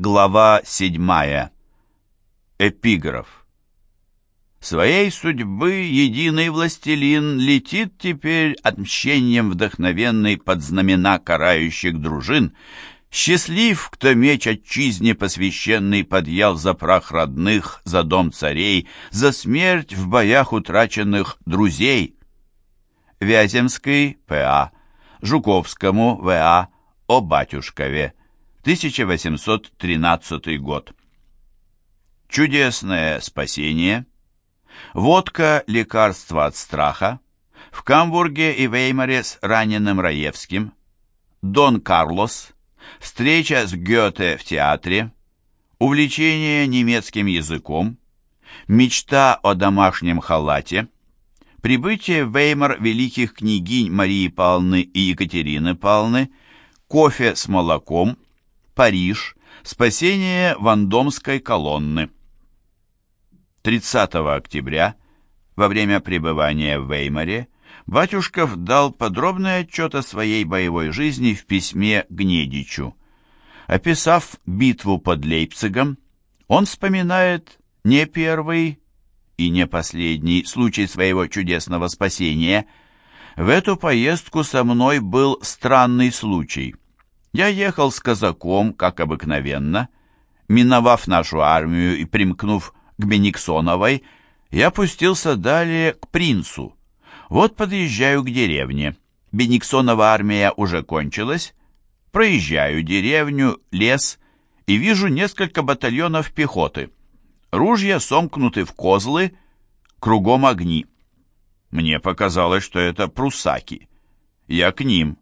Глава седьмая. Эпиграф. Своей судьбы единый властелин летит теперь отмщением вдохновенный под знамена карающих дружин. Счастлив, кто меч отчизне посвященный подъял за прах родных, за дом царей, за смерть в боях утраченных друзей. Вяземский, П.А., Жуковскому, В.А., о батюшкове. 1813 год. Чудесное спасение. Водка – лекарство от страха. В Камбурге и Веймаре с раненым Раевским. Дон Карлос. Встреча с Гёте в театре. Увлечение немецким языком. Мечта о домашнем халате. Прибытие в Веймар великих княгинь Марии Павловны и Екатерины Павловны. Кофе с молоком Париж. Спасение Вандомской колонны. 30 октября, во время пребывания в Веймаре, Батюшков дал подробный отчет о своей боевой жизни в письме Гнедичу. Описав битву под Лейпцигом, он вспоминает не первый и не последний случай своего чудесного спасения. В эту поездку со мной был странный случай – я ехал с казаком, как обыкновенно. Миновав нашу армию и примкнув к Бениксоновой, я пустился далее к принцу. Вот подъезжаю к деревне. Бениксонова армия уже кончилась. Проезжаю деревню, лес и вижу несколько батальонов пехоты. Ружья сомкнуты в козлы, кругом огни. Мне показалось, что это прусаки. Я к ним.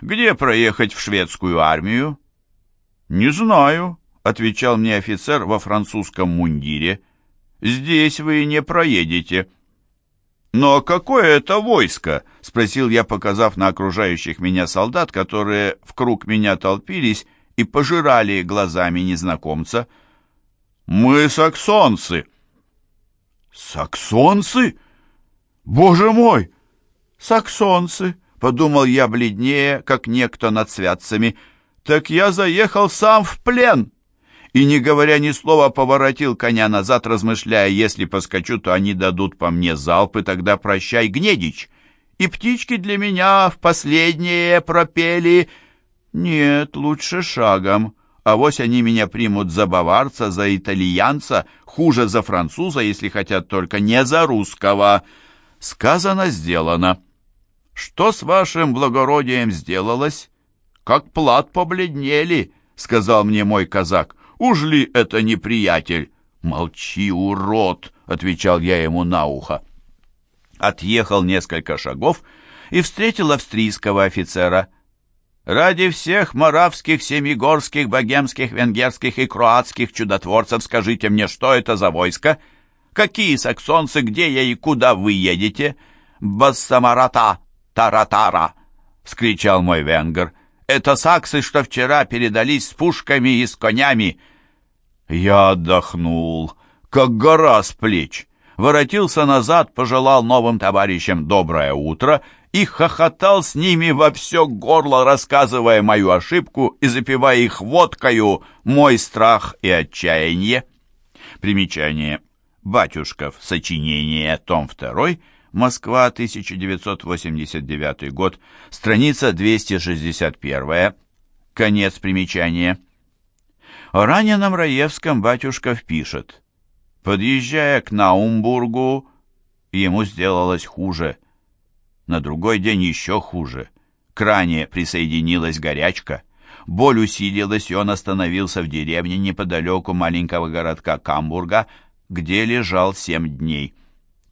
Где проехать в шведскую армию? Не знаю, отвечал мне офицер во французском мундире. Здесь вы не проедете. «Но какое это войско?» — спросил я, показав на окружающих меня солдат, которые в круг меня толпились и пожирали глазами незнакомца. «Мы саксонцы». «Саксонцы? Боже мой! Саксонцы!» Подумал я бледнее, как некто над святцами. Так я заехал сам в плен. И, не говоря ни слова, поворотил коня назад, размышляя, если поскочу, то они дадут по мне залпы, тогда прощай, Гнедич. И птички для меня в последнее пропели. Нет, лучше шагом. А вось они меня примут за баварца, за итальянца, хуже за француза, если хотят только не за русского. Сказано, сделано. «Что с вашим благородием сделалось?» «Как плат побледнели», — сказал мне мой казак. «Уж ли это неприятель?» «Молчи, урод!» — отвечал я ему на ухо. Отъехал несколько шагов и встретил австрийского офицера. «Ради всех моравских, семигорских, богемских, венгерских и кроатских чудотворцев скажите мне, что это за войско? Какие саксонцы, где я и куда вы едете? Бассамарата!» «Тара-тара!» — скричал мой венгер. «Это саксы, что вчера передались с пушками и с конями!» Я отдохнул, как гора с плеч. Воротился назад, пожелал новым товарищам доброе утро и хохотал с ними во все горло, рассказывая мою ошибку и запивая их водкою мой страх и отчаяние. Примечание. Батюшков. Сочинение. Том 2. Москва, 1989 год, страница 261, конец примечания. О раненом Раевском Батюшков пишет. Подъезжая к Наумбургу, ему сделалось хуже. На другой день еще хуже. К ране присоединилась горячка. Боль усилилась, и он остановился в деревне неподалеку маленького городка Камбурга, где лежал семь дней.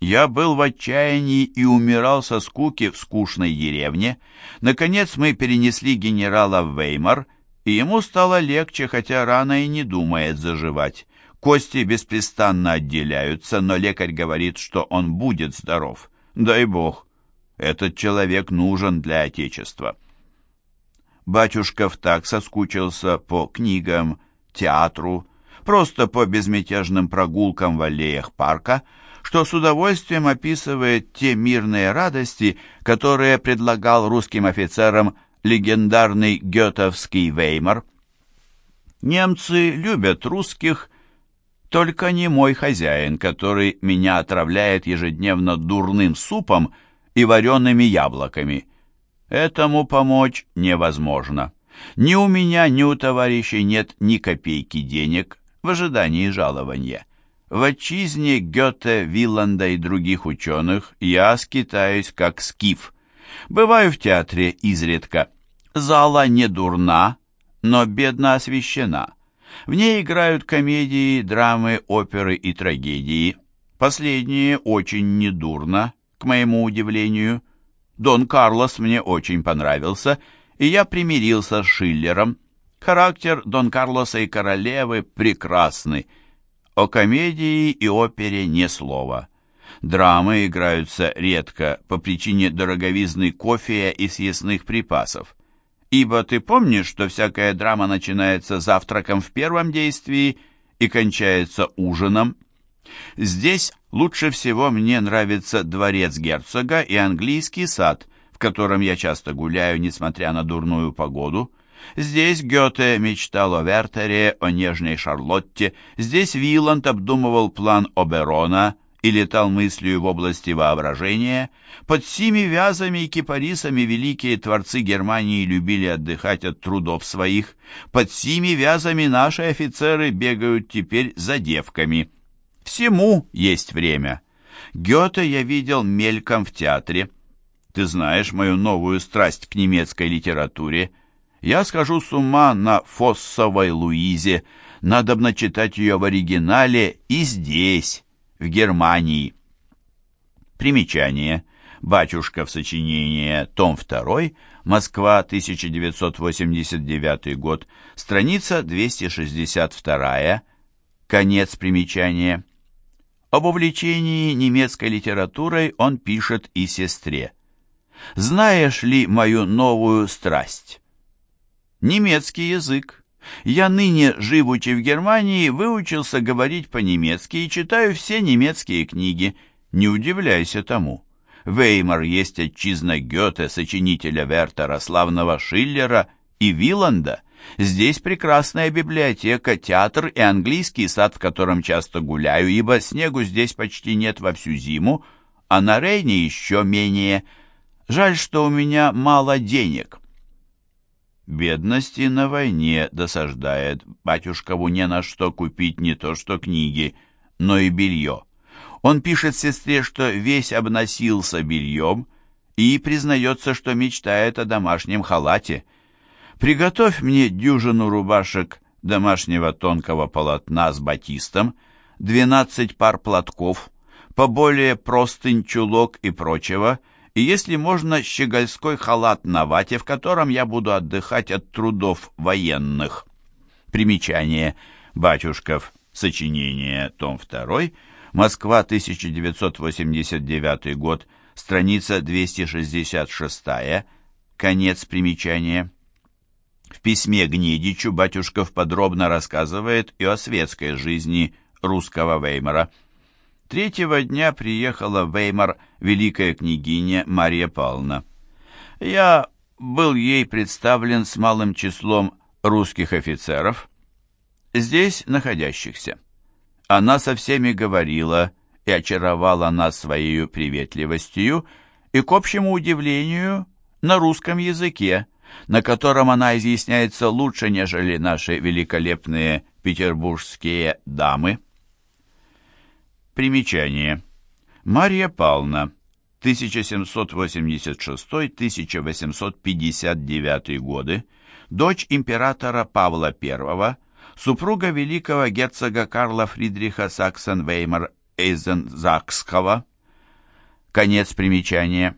Я был в отчаянии и умирал со скуки в скучной деревне. Наконец мы перенесли генерала в Веймар, и ему стало легче, хотя рана и не думает заживать. Кости беспрестанно отделяются, но лекарь говорит, что он будет здоров. Дай бог, этот человек нужен для Отечества. Батюшков так соскучился по книгам, театру, просто по безмятежным прогулкам в аллеях парка, что с удовольствием описывает те мирные радости, которые предлагал русским офицерам легендарный гетовский Веймар. Немцы любят русских, только не мой хозяин, который меня отравляет ежедневно дурным супом и вареными яблоками. Этому помочь невозможно. Ни у меня, ни у товарищей нет ни копейки денег в ожидании жалования. В отчизне Гёте, Вилланда и других ученых я скитаюсь как скиф. Бываю в театре изредка. Зала не дурна, но бедно освещена. В ней играют комедии, драмы, оперы и трагедии. Последние очень недурно, к моему удивлению. Дон Карлос мне очень понравился, и я примирился с Шиллером. Характер Дон Карлоса и королевы прекрасный. О комедии и опере ни слова. Драмы играются редко по причине дороговизны кофея и съестных припасов. Ибо ты помнишь, что всякая драма начинается завтраком в первом действии и кончается ужином? Здесь лучше всего мне нравится дворец герцога и английский сад, в котором я часто гуляю, несмотря на дурную погоду. Здесь Гёте мечтал о Вертере, о нежной Шарлотте, здесь Виланд обдумывал план Оберона – и летал мыслью в области воображения, под сими вязами и кипарисами великие творцы Германии любили отдыхать от трудов своих, под сими вязами наши офицеры бегают теперь за девками. Всему есть время. Гёте я видел мельком в театре. Ты знаешь мою новую страсть к немецкой литературе. Я схожу с ума на Фоссовой Луизе, надо читать ее в оригинале и здесь, в Германии. Примечание. Батюшка в сочинении, том 2, Москва, 1989 год, страница 262, конец примечания. Об увлечении немецкой литературой он пишет и сестре. «Знаешь ли мою новую страсть?» Немецкий язык. Я ныне, живучи в Германии, выучился говорить по-немецки и читаю все немецкие книги. Не удивляйся тому. Веймар есть отчизна Гёте, сочинителя Вертера, славного Шиллера и Виланда. Здесь прекрасная библиотека, театр и английский сад, в котором часто гуляю, ибо снегу здесь почти нет во всю зиму, а на Рейне еще менее. Жаль, что у меня мало денег. Бедности на войне досаждает. Батюшкову не на что купить не то что книги, но и белье. Он пишет сестре, что весь обносился бельем и признается, что мечтает о домашнем халате. «Приготовь мне дюжину рубашек домашнего тонкого полотна с батистом, двенадцать пар платков, поболее простынь, чулок и прочего — и, если можно, щегольской халат на вате, в котором я буду отдыхать от трудов военных. Примечание. Батюшков. Сочинение. Том 2. Москва, 1989 год. Страница 266. Конец примечания. В письме Гнедичу Батюшков подробно рассказывает и о светской жизни русского Веймара. Третьего дня приехала в Веймар великая княгиня Мария Павловна. Я был ей представлен с малым числом русских офицеров, здесь находящихся. Она со всеми говорила и очаровала нас своей приветливостью и, к общему удивлению, на русском языке, на котором она изъясняется лучше, нежели наши великолепные петербургские дамы. Примечание. Мария Павловна, 1786-1859 годы, дочь императора Павла I, супруга великого герцога Карла Фридриха Саксен-Веймар-Эйзензакского. Конец примечания.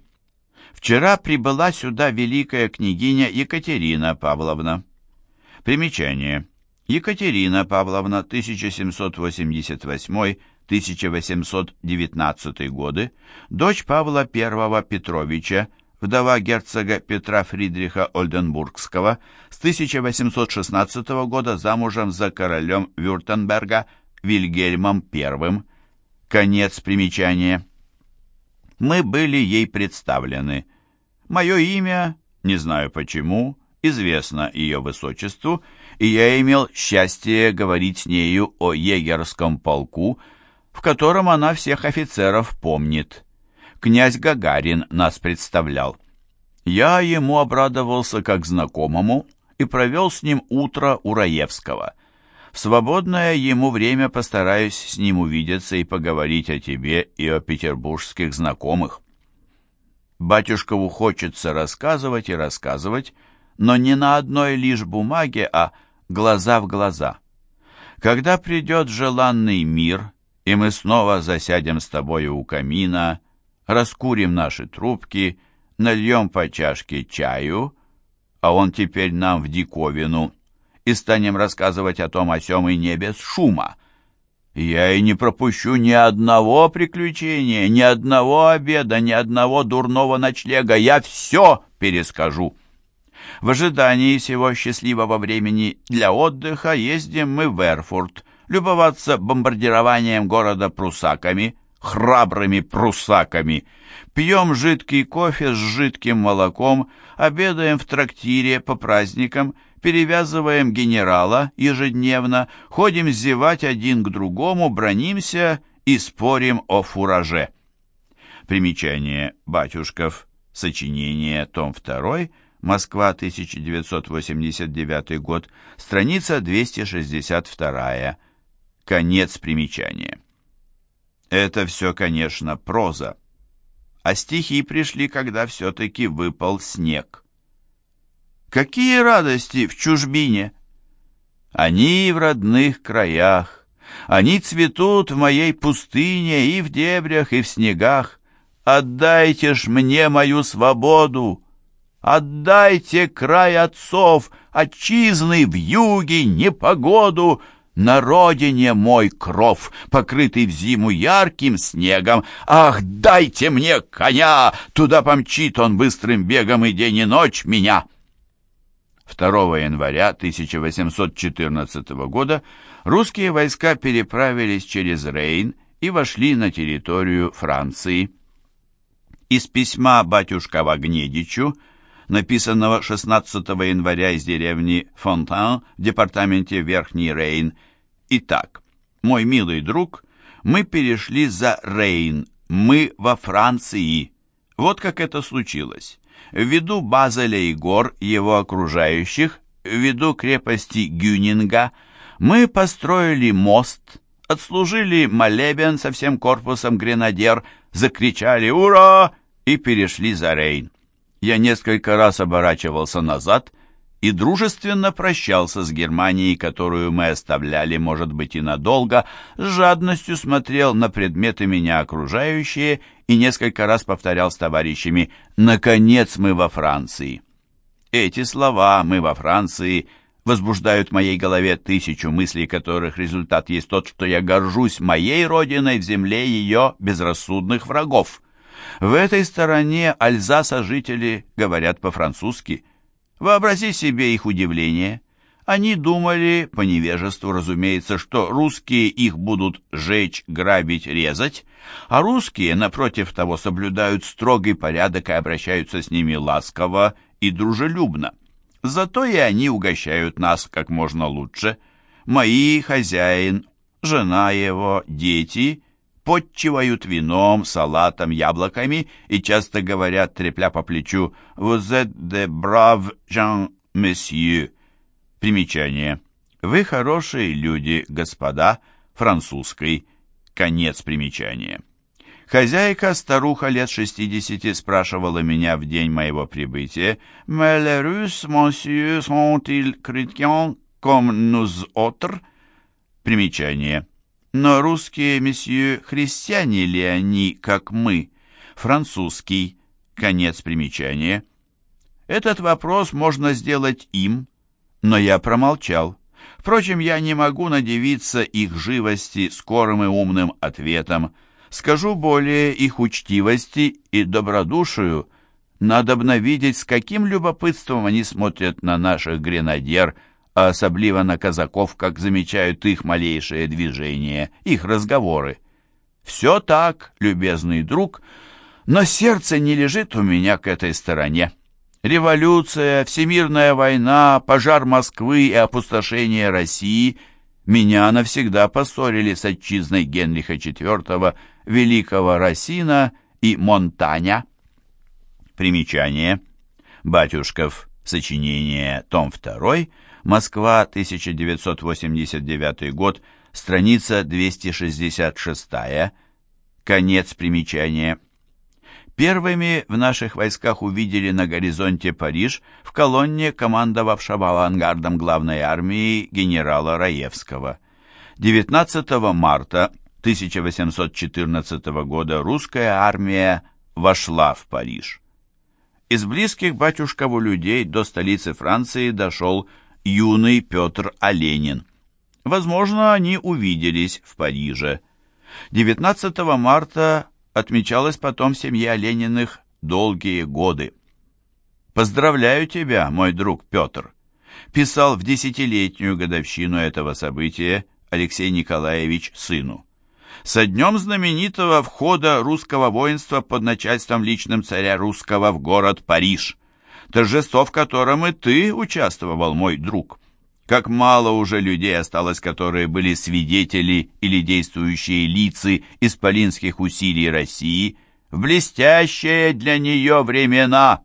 Вчера прибыла сюда великая княгиня Екатерина Павловна. Примечание. Екатерина Павловна, 1788 1819 годы, дочь Павла I Петровича, вдова герцога Петра Фридриха Ольденбургского, с 1816 года замужем за королем Вюртемберга Вильгельмом I. Конец примечания. Мы были ей представлены. Мое имя, не знаю почему, известна ее высочеству, и я имел счастье говорить с нею о егерском полку, в котором она всех офицеров помнит. Князь Гагарин нас представлял. Я ему обрадовался как знакомому и провел с ним утро у Раевского. В свободное ему время постараюсь с ним увидеться и поговорить о тебе и о петербургских знакомых. Батюшкову хочется рассказывать и рассказывать, но не на одной лишь бумаге, а глаза в глаза. Когда придет желанный мир, и мы снова засядем с тобою у камина, раскурим наши трубки, нальем по чашке чаю, а он теперь нам в диковину, и станем рассказывать о том о сём и не без шума. Я и не пропущу ни одного приключения, ни одного обеда, ни одного дурного ночлега. Я все перескажу. В ожидании всего счастливого времени для отдыха ездим мы в Эрфурт, любоваться бомбардированием города прусаками, храбрыми прусаками. Пьем жидкий кофе с жидким молоком, обедаем в трактире по праздникам, перевязываем генерала ежедневно, ходим зевать один к другому, бронимся и спорим о фураже. Примечание Батюшков, сочинение, том 2, Москва, 1989 год, страница 262, конец примечания. Это все, конечно, проза, а стихи пришли, когда все-таки выпал снег. Какие радости в чужбине! Они в родных краях, они цветут в моей пустыне и в дебрях, и в снегах. Отдайте ж мне мою свободу! Отдайте край отцов, отчизны в юге, непогоду, на родине мой кров, покрытый в зиму ярким снегом. Ах, дайте мне коня, туда помчит он быстрым бегом и день и ночь меня. 2 января 1814 года русские войска переправились через Рейн и вошли на территорию Франции. Из письма батюшка Гнедичу написанного 16 января из деревни Фонтан в департаменте Верхний Рейн. Итак, мой милый друг, мы перешли за Рейн, мы во Франции. Вот как это случилось. Ввиду Базеля и гор, его окружающих, ввиду крепости Гюнинга, мы построили мост, отслужили молебен со всем корпусом гренадер, закричали «Ура!» и перешли за Рейн. Я несколько раз оборачивался назад и дружественно прощался с Германией, которую мы оставляли, может быть, и надолго, с жадностью смотрел на предметы меня окружающие и несколько раз повторял с товарищами «Наконец мы во Франции». Эти слова «мы во Франции» возбуждают в моей голове тысячу мыслей, которых результат есть тот, что я горжусь моей родиной в земле ее безрассудных врагов. В этой стороне Альзаса жители говорят по-французски. Вообрази себе их удивление. Они думали, по невежеству, разумеется, что русские их будут жечь, грабить, резать, а русские, напротив того, соблюдают строгий порядок и обращаются с ними ласково и дружелюбно. Зато и они угощают нас как можно лучше. Мои хозяин, жена его, дети подчивают вином, салатом, яблоками и часто говорят, трепля по плечу, «Vous êtes de braves gens, monsieur». Примечание. «Вы хорошие люди, господа», французской. Конец примечания. Хозяйка, старуха лет шестидесяти, спрашивала меня в день моего прибытия, «Mais monsieur, sont-ils chrétiens comme nous autres?» Примечание. Но русские, месье, христиане ли они, как мы? Французский. Конец примечания. Этот вопрос можно сделать им, но я промолчал. Впрочем, я не могу надевиться их живости скорым и умным ответом. Скажу более их учтивости и добродушию. Надобно видеть, с каким любопытством они смотрят на наших гренадер, а особливо на казаков, как замечают их малейшие движения, их разговоры. Все так, любезный друг, но сердце не лежит у меня к этой стороне. Революция, всемирная война, пожар Москвы и опустошение России меня навсегда поссорили с отчизной Генриха IV, великого Росина и Монтаня. Примечание. Батюшков. Сочинение. Том 2. Москва, 1989 год. Страница 266. Конец примечания. Первыми в наших войсках увидели на горизонте Париж в колонне командовавшего авангардом главной армии генерала Раевского. 19 марта 1814 года русская армия вошла в Париж. Из близких батюшкову людей до столицы Франции дошел юный Петр Оленин. Возможно, они увиделись в Париже. 19 марта отмечалось потом семье Олениных долгие годы. «Поздравляю тебя, мой друг Петр», писал в десятилетнюю годовщину этого события Алексей Николаевич сыну. «Со днем знаменитого входа русского воинства под начальством личным царя русского в город Париж, торжество в котором и ты участвовал, мой друг». Как мало уже людей осталось, которые были свидетели или действующие лица исполинских усилий России в блестящие для нее времена.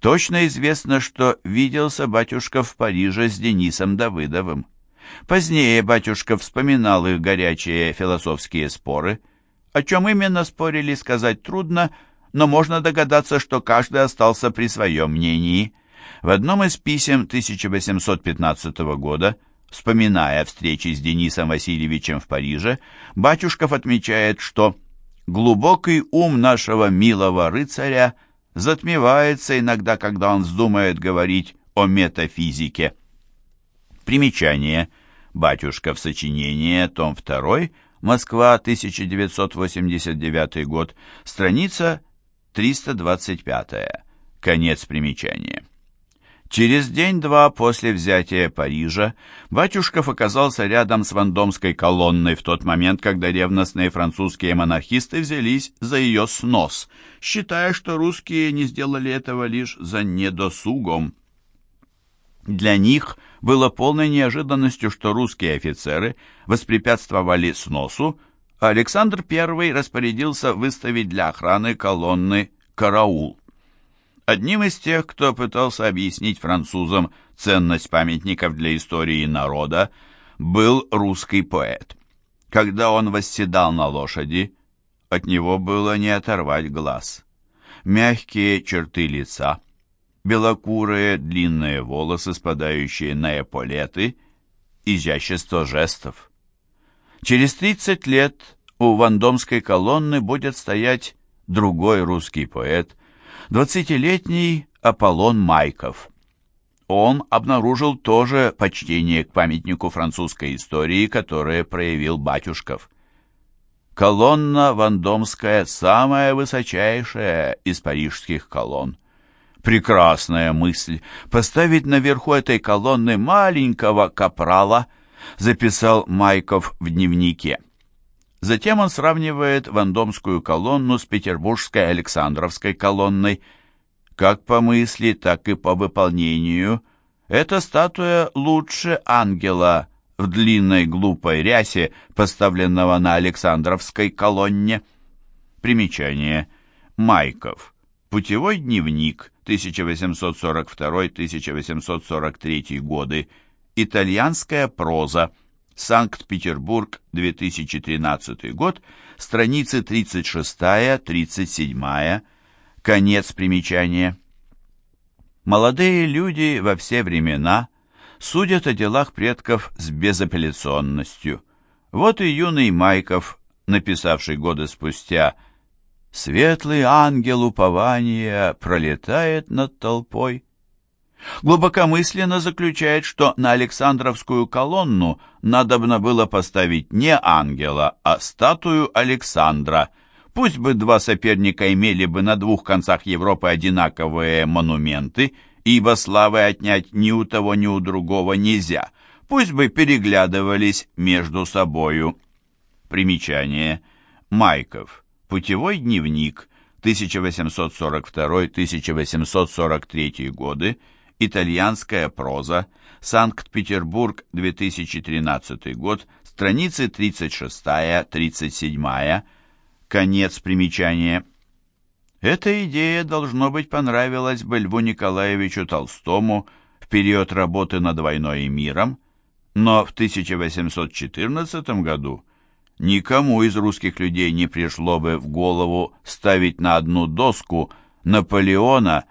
Точно известно, что виделся батюшка в Париже с Денисом Давыдовым. Позднее батюшка вспоминал их горячие философские споры. О чем именно спорили, сказать трудно, но можно догадаться, что каждый остался при своем мнении – в одном из писем 1815 года, вспоминая встречи с Денисом Васильевичем в Париже, Батюшков отмечает, что «глубокий ум нашего милого рыцаря затмевается иногда, когда он вздумает говорить о метафизике». Примечание. Батюшков сочинение, том 2, Москва, 1989 год, страница 325. Конец примечания. Через день-два после взятия Парижа Батюшков оказался рядом с вандомской колонной в тот момент, когда ревностные французские монархисты взялись за ее снос, считая, что русские не сделали этого лишь за недосугом. Для них было полной неожиданностью, что русские офицеры воспрепятствовали сносу, Александр I распорядился выставить для охраны колонны караул. Одним из тех, кто пытался объяснить французам ценность памятников для истории народа, был русский поэт. Когда он восседал на лошади, от него было не оторвать глаз. Мягкие черты лица, белокурые длинные волосы, спадающие на эполеты, изящество жестов. Через 30 лет у вандомской колонны будет стоять другой русский поэт – Двадцатилетний Аполлон Майков. Он обнаружил тоже почтение к памятнику французской истории, которое проявил Батюшков. Колонна Вандомская самая высочайшая из парижских колонн. Прекрасная мысль поставить наверху этой колонны маленького капрала, записал Майков в дневнике. Затем он сравнивает Вандомскую колонну с Петербургской Александровской колонной. Как по мысли, так и по выполнению. Эта статуя лучше ангела в длинной глупой рясе, поставленного на Александровской колонне. Примечание. Майков. Путевой дневник 1842-1843 годы. Итальянская проза. Санкт-Петербург, 2013 год, страницы 36-37, конец примечания. Молодые люди во все времена судят о делах предков с безапелляционностью. Вот и юный Майков, написавший годы спустя «Светлый ангел упования пролетает над толпой» глубокомысленно заключает, что на Александровскую колонну надобно было поставить не ангела, а статую Александра. Пусть бы два соперника имели бы на двух концах Европы одинаковые монументы, ибо славы отнять ни у того, ни у другого нельзя. Пусть бы переглядывались между собою. Примечание. Майков. Путевой дневник. 1842-1843 годы, итальянская проза, Санкт-Петербург, 2013 год, страницы 36-37, конец примечания. Эта идея, должно быть, понравилась бы Льву Николаевичу Толстому в период работы над «Войной и миром», но в 1814 году никому из русских людей не пришло бы в голову ставить на одну доску Наполеона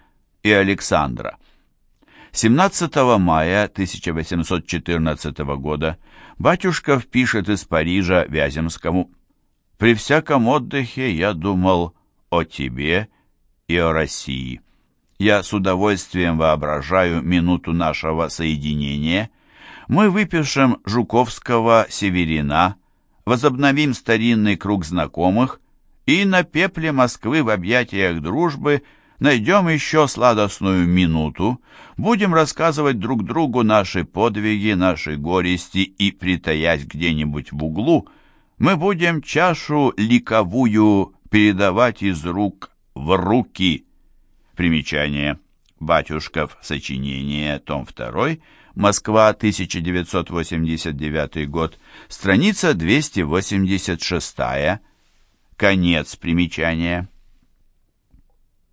и Александра. 17 мая 1814 года Батюшков пишет из Парижа Вяземскому «При всяком отдыхе я думал о тебе и о России. Я с удовольствием воображаю минуту нашего соединения. Мы выпишем Жуковского Северина, возобновим старинный круг знакомых и на пепле Москвы в объятиях дружбы – найдем еще сладостную минуту, будем рассказывать друг другу наши подвиги, наши горести и, притаясь где-нибудь в углу, мы будем чашу ликовую передавать из рук в руки. Примечание. Батюшков. Сочинение. Том 2. Москва, 1989 год. Страница 286. Конец примечания.